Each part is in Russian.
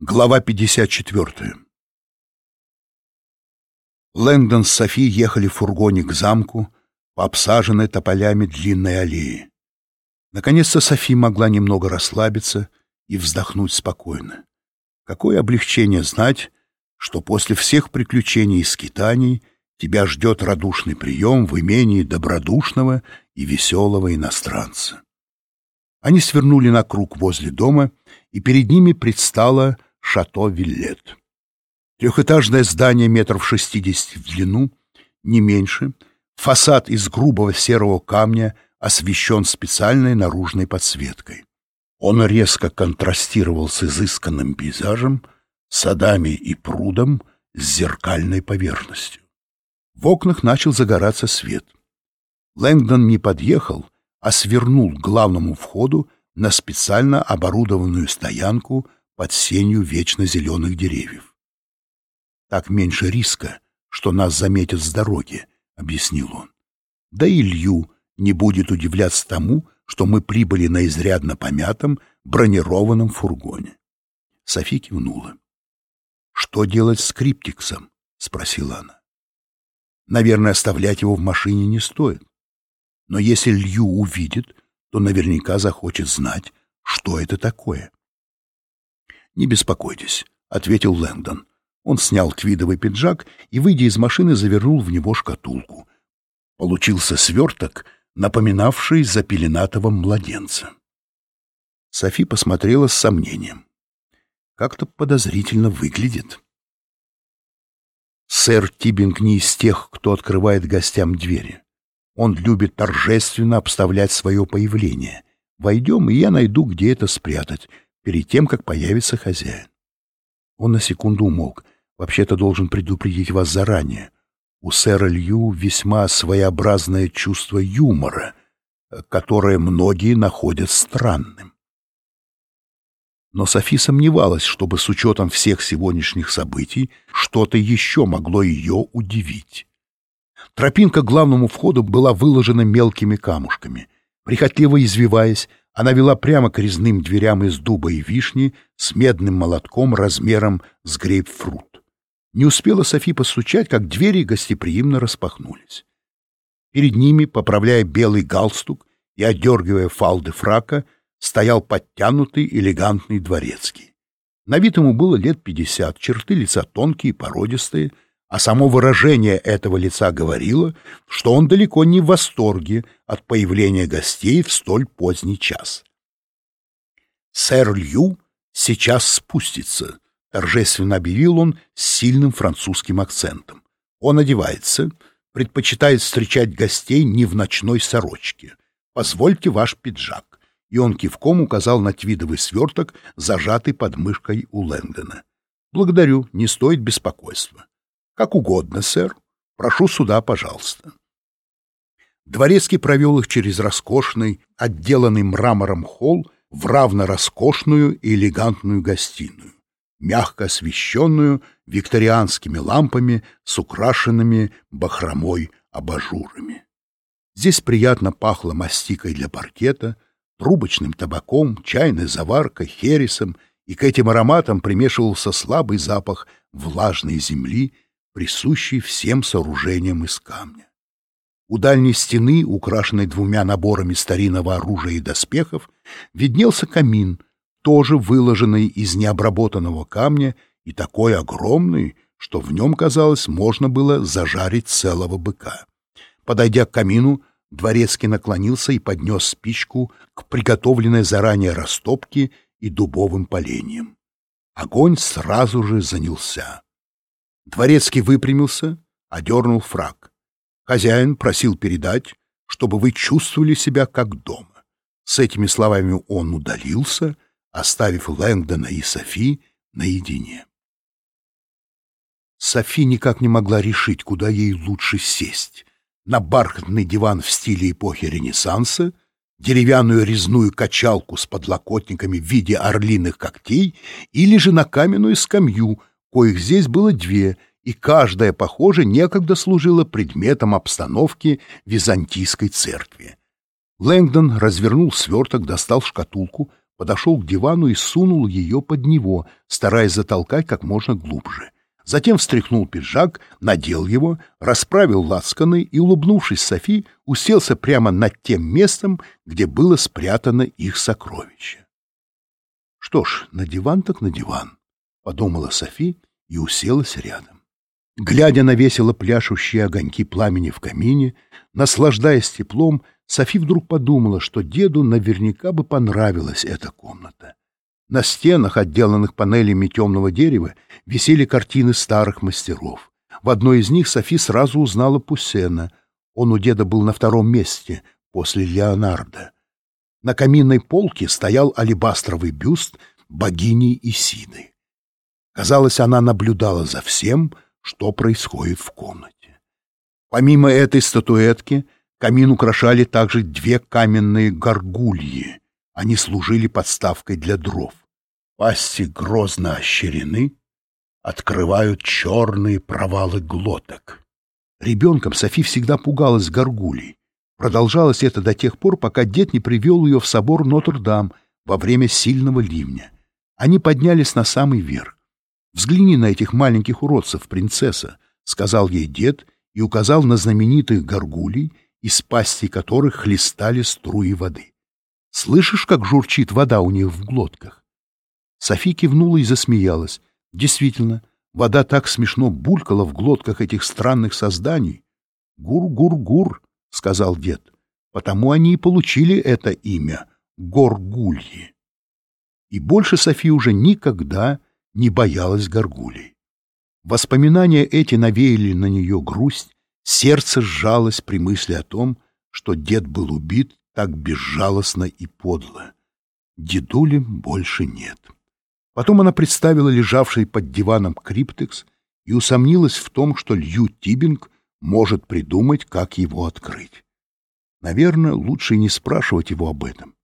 Глава 54 Лэнгдон с Софи ехали в фургоне к замку по обсаженной тополями длинной аллее. Наконец-то Софи могла немного расслабиться и вздохнуть спокойно. Какое облегчение знать, что после всех приключений и скитаний тебя ждет радушный прием в имении добродушного и веселого иностранца. Они свернули на круг возле дома, и перед ними предстало шато Виллет. Трехэтажное здание метров шестидесяти в длину, не меньше, фасад из грубого серого камня освещен специальной наружной подсветкой. Он резко контрастировал с изысканным пейзажем, садами и прудом с зеркальной поверхностью. В окнах начал загораться свет. Лэнгдон не подъехал, а свернул к главному входу на специально оборудованную стоянку под сенью вечно зеленых деревьев. «Так меньше риска, что нас заметят с дороги», — объяснил он. «Да и Лью не будет удивляться тому, что мы прибыли на изрядно помятом бронированном фургоне». Софи кивнула. «Что делать с Криптиксом?» — спросила она. «Наверное, оставлять его в машине не стоит. Но если Лью увидит, то наверняка захочет знать, что это такое. «Не беспокойтесь», — ответил Лэндон. Он снял твидовый пиджак и, выйдя из машины, завернул в него шкатулку. Получился сверток, напоминавший запеленатого младенца. Софи посмотрела с сомнением. Как-то подозрительно выглядит. Сэр Тибинг не из тех, кто открывает гостям двери. Он любит торжественно обставлять свое появление. Войдем, и я найду, где это спрятать, перед тем, как появится хозяин. Он на секунду умолк. Вообще-то должен предупредить вас заранее. У сэра Лью весьма своеобразное чувство юмора, которое многие находят странным. Но Софи сомневалась, чтобы с учетом всех сегодняшних событий что-то еще могло ее удивить. Тропинка к главному входу была выложена мелкими камушками. Прихотливо извиваясь, она вела прямо к резным дверям из дуба и вишни с медным молотком размером с грейпфрут. Не успела Софи постучать, как двери гостеприимно распахнулись. Перед ними, поправляя белый галстук и отдергивая фалды фрака, стоял подтянутый элегантный дворецкий. На вид ему было лет пятьдесят, черты лица тонкие, породистые — а само выражение этого лица говорило, что он далеко не в восторге от появления гостей в столь поздний час. «Сэр Лью сейчас спустится», — торжественно объявил он с сильным французским акцентом. «Он одевается, предпочитает встречать гостей не в ночной сорочке. Позвольте ваш пиджак». И он кивком указал на твидовый сверток, зажатый под мышкой у Лэндона. «Благодарю, не стоит беспокойства». Как угодно, сэр. Прошу сюда, пожалуйста. Дворецкий провел их через роскошный, отделанный мрамором холл в равно роскошную и элегантную гостиную, мягко освещенную викторианскими лампами с украшенными бахромой абажурами. Здесь приятно пахло мастикой для паркета, трубочным табаком, чайной заваркой, хересом, и к этим ароматам примешивался слабый запах влажной земли присущий всем сооружениям из камня. У дальней стены, украшенной двумя наборами старинного оружия и доспехов, виднелся камин, тоже выложенный из необработанного камня и такой огромный, что в нем, казалось, можно было зажарить целого быка. Подойдя к камину, дворецкий наклонился и поднес спичку к приготовленной заранее растопке и дубовым поленьям. Огонь сразу же занялся. Дворецкий выпрямился, одернул фраг. Хозяин просил передать, чтобы вы чувствовали себя как дома. С этими словами он удалился, оставив Лэнгдона и Софи наедине. Софи никак не могла решить, куда ей лучше сесть. На бархатный диван в стиле эпохи Ренессанса, деревянную резную качалку с подлокотниками в виде орлиных когтей или же на каменную скамью — коих здесь было две, и каждая, похоже, некогда служила предметом обстановки византийской церкви. Лэнгдон развернул сверток, достал шкатулку, подошел к дивану и сунул ее под него, стараясь затолкать как можно глубже. Затем встряхнул пиджак, надел его, расправил лацканы и, улыбнувшись Софи, уселся прямо над тем местом, где было спрятано их сокровище. «Что ж, на диван так на диван», — подумала Софи и уселась рядом. Глядя на весело пляшущие огоньки пламени в камине, наслаждаясь теплом, Софи вдруг подумала, что деду наверняка бы понравилась эта комната. На стенах, отделанных панелями темного дерева, висели картины старых мастеров. В одной из них Софи сразу узнала Пуссена. Он у деда был на втором месте, после Леонардо. На каминной полке стоял алебастровый бюст богини Исиды. Казалось, она наблюдала за всем, что происходит в комнате. Помимо этой статуэтки, камин украшали также две каменные горгульи. Они служили подставкой для дров. Пасти грозно ощерены, открывают черные провалы глоток. Ребенком Софи всегда пугалась горгулей. Продолжалось это до тех пор, пока дед не привел ее в собор Нотр-Дам во время сильного ливня. Они поднялись на самый верх. «Взгляни на этих маленьких уродцев, принцесса», — сказал ей дед и указал на знаменитых горгулей, из пасти которых хлестали струи воды. «Слышишь, как журчит вода у них в глотках?» Софи кивнула и засмеялась. Действительно, вода так смешно булькала в глотках этих странных созданий. «Гур-гур-гур», — сказал дед, — «потому они и получили это имя — Горгульи». И больше Софи уже никогда не боялась горгулей. Воспоминания эти навеяли на нее грусть, сердце сжалось при мысли о том, что дед был убит так безжалостно и подло. Дедули больше нет. Потом она представила лежавший под диваном криптекс и усомнилась в том, что Лью Тибинг может придумать, как его открыть. Наверное, лучше не спрашивать его об этом.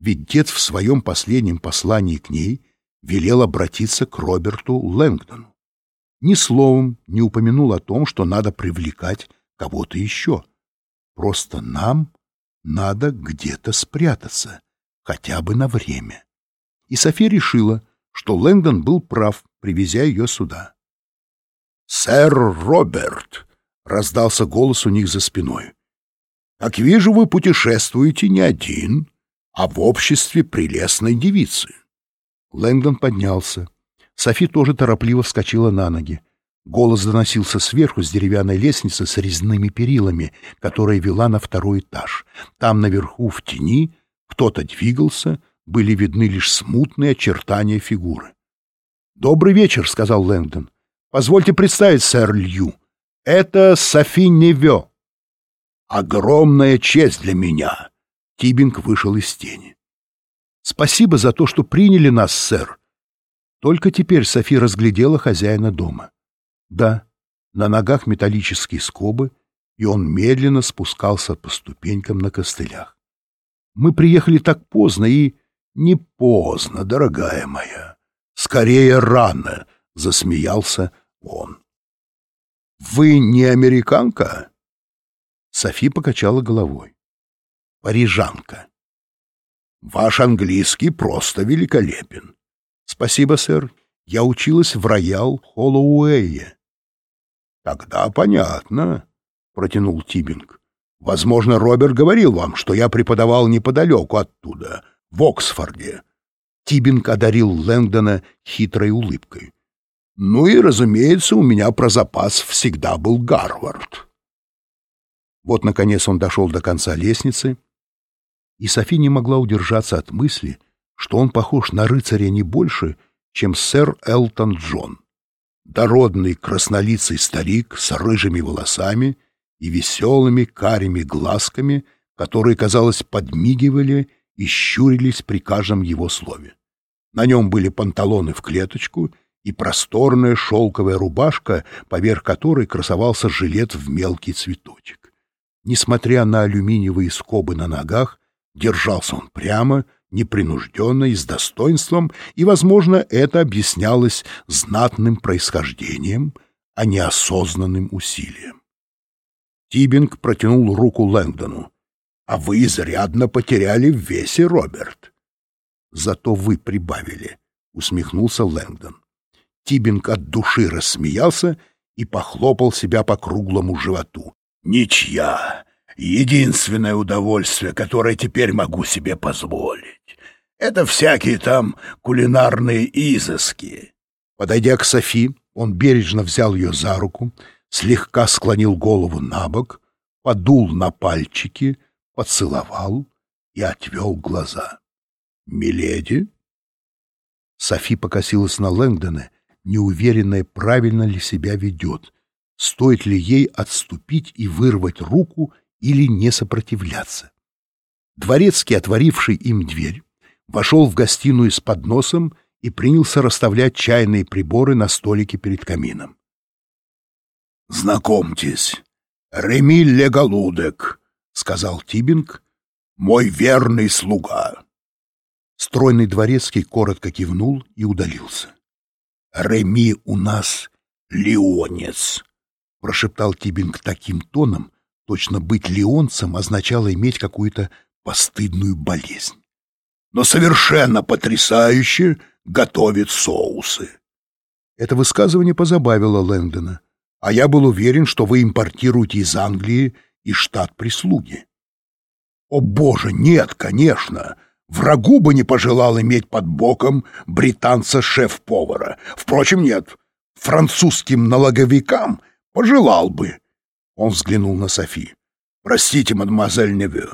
Ведь дед в своем последнем послании к ней — велел обратиться к Роберту Лэнгдону. Ни словом не упомянул о том, что надо привлекать кого-то еще. Просто нам надо где-то спрятаться, хотя бы на время. И София решила, что Лэнгдон был прав, привезя ее сюда. «Сэр Роберт!» — раздался голос у них за спиной. «Как вижу, вы путешествуете не один, а в обществе прелестной девицы. Лэнгдон поднялся. Софи тоже торопливо вскочила на ноги. Голос доносился сверху с деревянной лестницы с резными перилами, которая вела на второй этаж. Там наверху, в тени, кто-то двигался, были видны лишь смутные очертания фигуры. «Добрый вечер», — сказал Лэнгдон. «Позвольте представить, сэр Лью. Это Софи Невё». «Огромная честь для меня!» Тибинг вышел из тени. Спасибо за то, что приняли нас, сэр. Только теперь Софи разглядела хозяина дома. Да, на ногах металлические скобы, и он медленно спускался по ступенькам на костылях. Мы приехали так поздно и... Не поздно, дорогая моя. Скорее рано, — засмеялся он. Вы не американка? Софи покачала головой. Парижанка. Ваш английский просто великолепен. Спасибо, сэр. Я училась в Роял Холлоуэе. Тогда понятно, протянул Тибинг. Возможно, Роберт говорил вам, что я преподавал неподалеку оттуда, в Оксфорде. Тибинг одарил Лэнгдона хитрой улыбкой. Ну и, разумеется, у меня про запас всегда был Гарвард. Вот, наконец, он дошел до конца лестницы и Софи не могла удержаться от мысли, что он похож на рыцаря не больше, чем сэр Элтон Джон. Дородный краснолицый старик с рыжими волосами и веселыми карими глазками, которые, казалось, подмигивали и щурились при каждом его слове. На нем были панталоны в клеточку и просторная шелковая рубашка, поверх которой красовался жилет в мелкий цветочек. Несмотря на алюминиевые скобы на ногах, Держался он прямо, непринужденно и с достоинством, и, возможно, это объяснялось знатным происхождением, а не осознанным усилием. Тибинг протянул руку Лэнгдону. «А вы изрядно потеряли в весе, Роберт». Зато вы прибавили, — усмехнулся Лэнгдон. Тибинг от души рассмеялся и похлопал себя по круглому животу. «Ничья! Единственное удовольствие, которое теперь могу себе позволить. Это всякие там кулинарные изыски». Подойдя к Софи, он бережно взял ее за руку, слегка склонил голову на бок, подул на пальчики, поцеловал и отвел глаза. «Миледи?» Софи покосилась на Лэнгдона, неуверенная, правильно ли себя ведет, стоит ли ей отступить и вырвать руку или не сопротивляться. Дворецкий, отворивший им дверь, вошел в гостиную с подносом и принялся расставлять чайные приборы на столике перед камином. «Знакомьтесь, Реми Леголудек», — сказал Тибинг, — «мой верный слуга». Стройный дворецкий коротко кивнул и удалился. «Реми у нас леонец», — прошептал Тибинг таким тоном, точно быть леонцем означало иметь какую-то постыдную болезнь. «Но совершенно потрясающе готовит соусы». Это высказывание позабавило Лэндона а я был уверен, что вы импортируете из Англии и штат прислуги. О боже, нет, конечно. Врагу бы не пожелал иметь под боком британца-шеф-повара. Впрочем, нет, французским налоговикам пожелал бы. Он взглянул на Софи. Простите, мадемуазель Неве.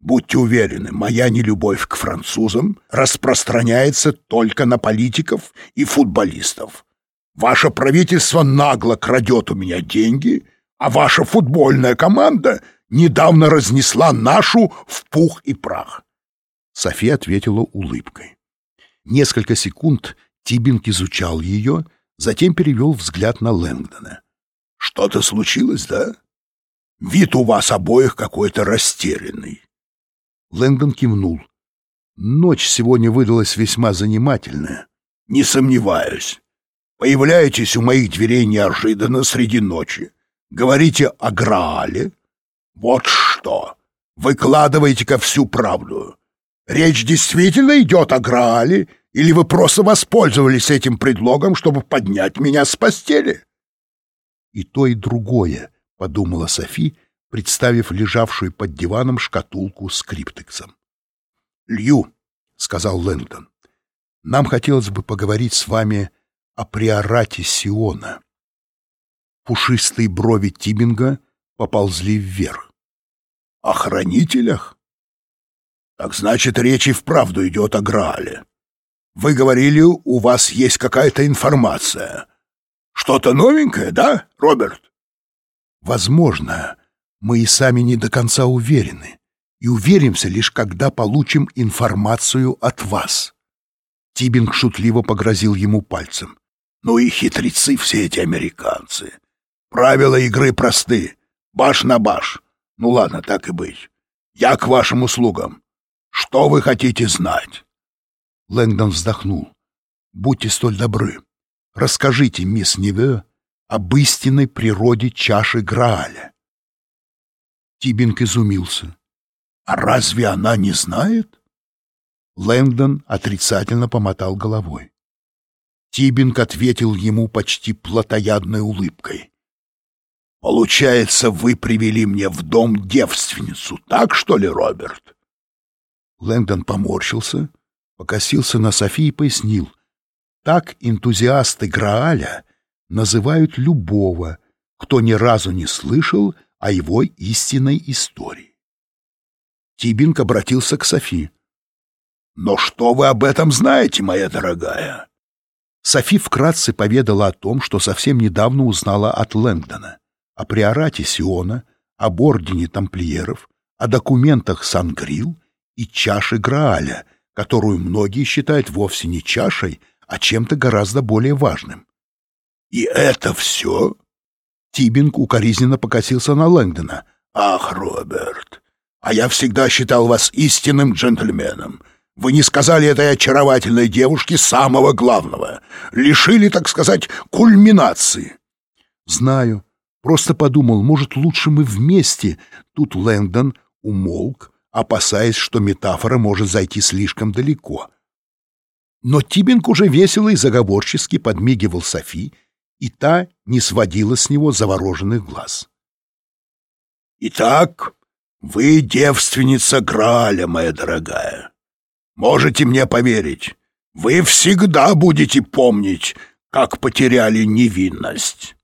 Будьте уверены, моя нелюбовь к французам распространяется только на политиков и футболистов. Ваше правительство нагло крадет у меня деньги, а ваша футбольная команда недавно разнесла нашу в пух и прах. София ответила улыбкой. Несколько секунд Тибинг изучал ее, затем перевел взгляд на Лэнгдона. «Что-то случилось, да? Вид у вас обоих какой-то растерянный». Лэнгдон кивнул. «Ночь сегодня выдалась весьма занимательная». «Не сомневаюсь. Появляетесь у моих дверей неожиданно среди ночи. Говорите о Граале. Вот что! Выкладывайте-ка всю правду. Речь действительно идет о Граале, или вы просто воспользовались этим предлогом, чтобы поднять меня с постели? И то, и другое, — подумала Софи, представив лежавшую под диваном шкатулку с криптексом. — Лью, — сказал Лэнгдон, — нам хотелось бы поговорить с вами о приорате Сиона. Пушистые брови Тибинга поползли вверх. О хранителях? Так значит, речь и вправду идет о Граале. Вы говорили, у вас есть какая-то информация. Что-то новенькое, да, Роберт? Возможно, мы и сами не до конца уверены, и уверимся лишь, когда получим информацию от вас. Тибинг шутливо погрозил ему пальцем. Ну и хитрецы все эти американцы. Правила игры просты. Баш на баш. Ну ладно, так и быть. Я к вашим услугам. Что вы хотите знать?» Лэнгдон вздохнул. «Будьте столь добры. Расскажите, мисс Неве, об истинной природе чаши Грааля». Тибинг изумился. «А разве она не знает?» Лэнгдон отрицательно помотал головой. Тибинг ответил ему почти плотоядной улыбкой. «Получается, вы привели мне в дом девственницу, так что ли, Роберт?» Лэндон поморщился, покосился на Софи и пояснил. «Так энтузиасты Грааля называют любого, кто ни разу не слышал о его истинной истории». Тибинг обратился к Софи. «Но что вы об этом знаете, моя дорогая?» Софи вкратце поведала о том, что совсем недавно узнала от Лэнгдона, о приорате Сиона, об ордене тамплиеров, о документах Сангрил и чаше Грааля, которую многие считают вовсе не чашей, а чем-то гораздо более важным. «И это все?» Тибинг укоризненно покосился на Лэнгдона. «Ах, Роберт, а я всегда считал вас истинным джентльменом. Вы не сказали этой очаровательной девушке самого главного. Лишили, так сказать, кульминации. Знаю. Просто подумал, может, лучше мы вместе. Тут Лэндон умолк, опасаясь, что метафора может зайти слишком далеко. Но Тибинг уже весело и заговорчески подмигивал Софи, и та не сводила с него завороженных глаз. «Итак, вы девственница Граля, моя дорогая. Можете мне поверить, вы всегда будете помнить, как потеряли невинность.